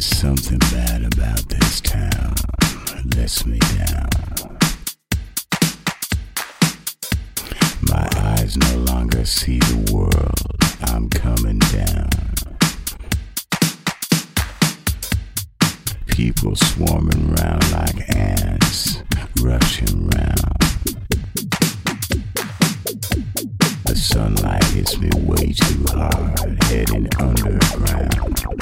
There's something bad about this town. Lets me down. My eyes no longer see the world. I'm coming down. People swarming round like ants, rushing round. The sunlight hits me way too hard, heading underground.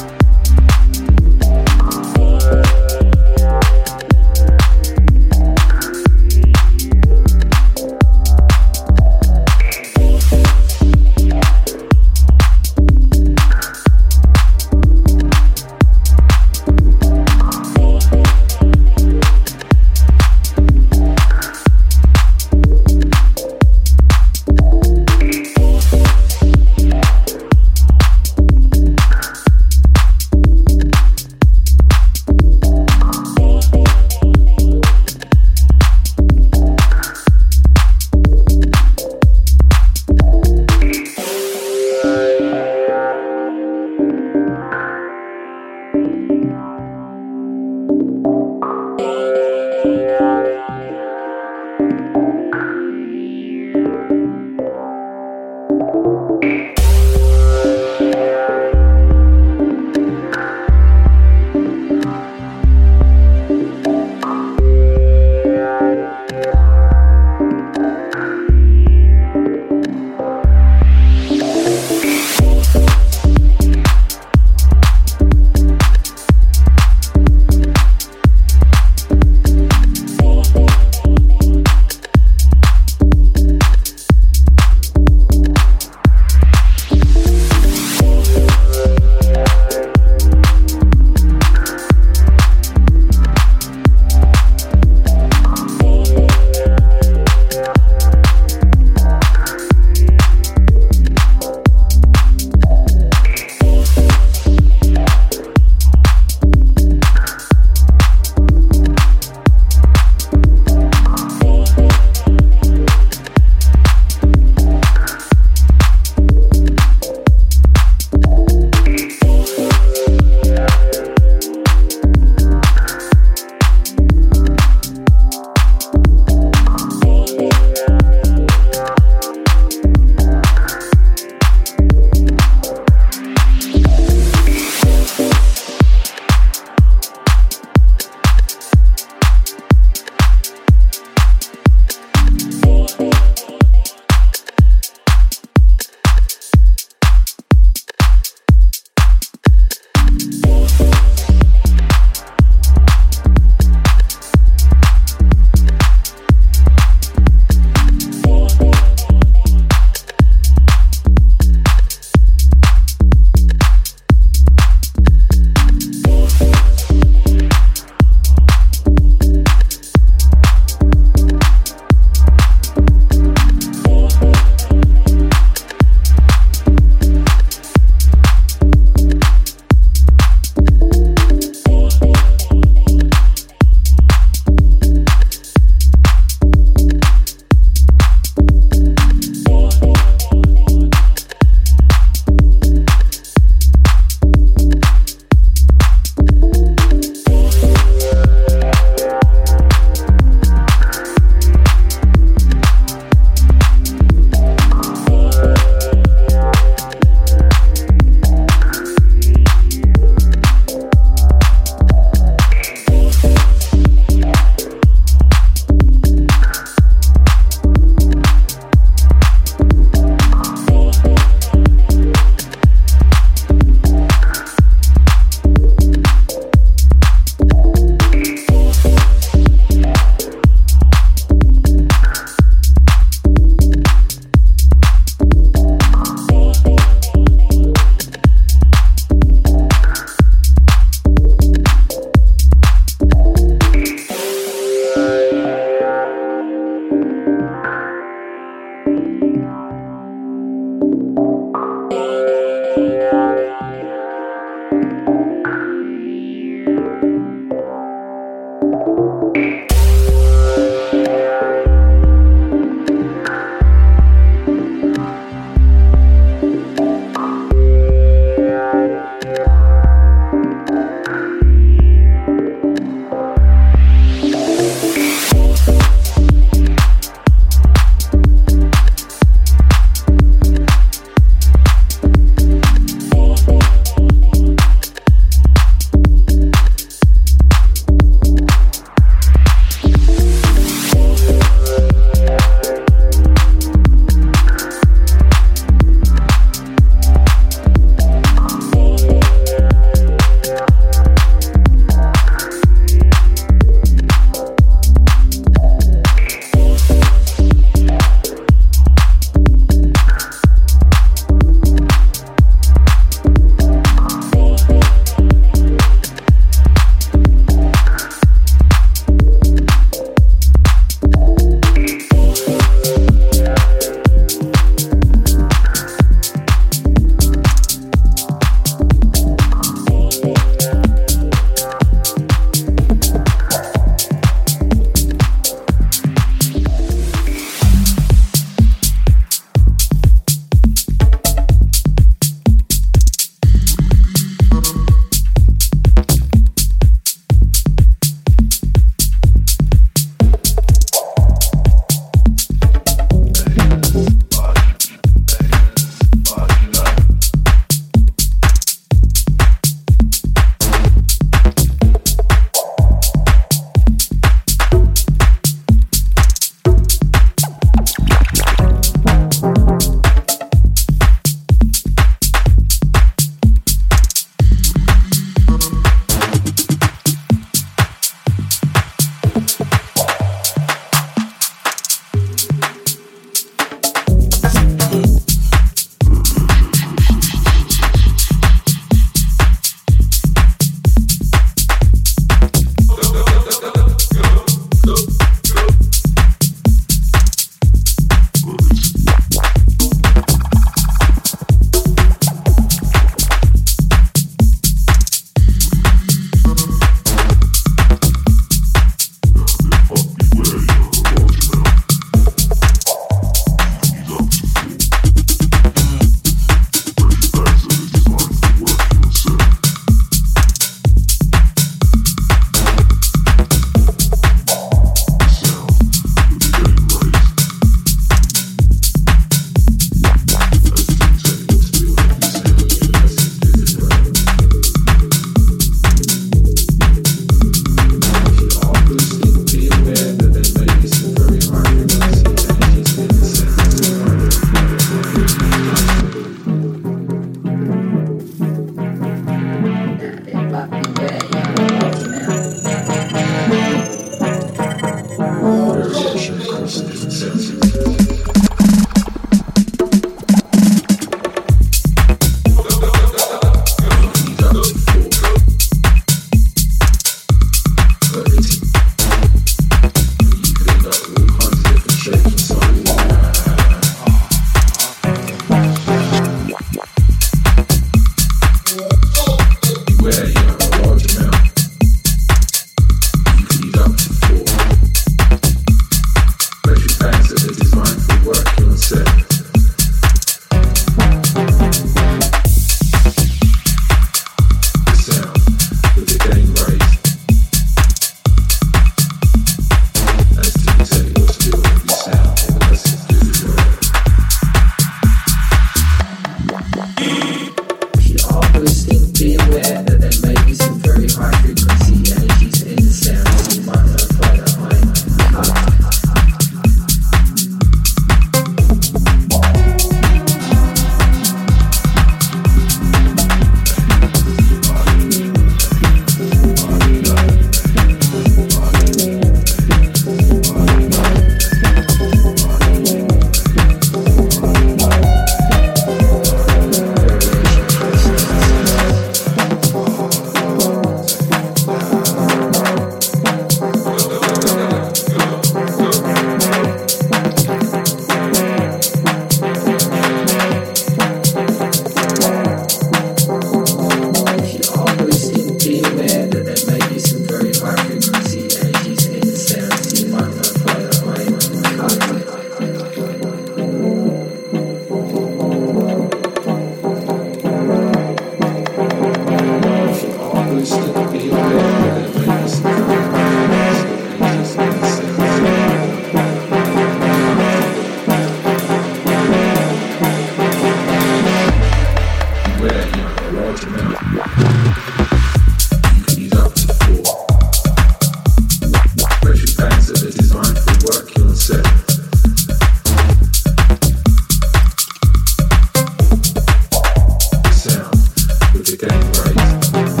Thank you.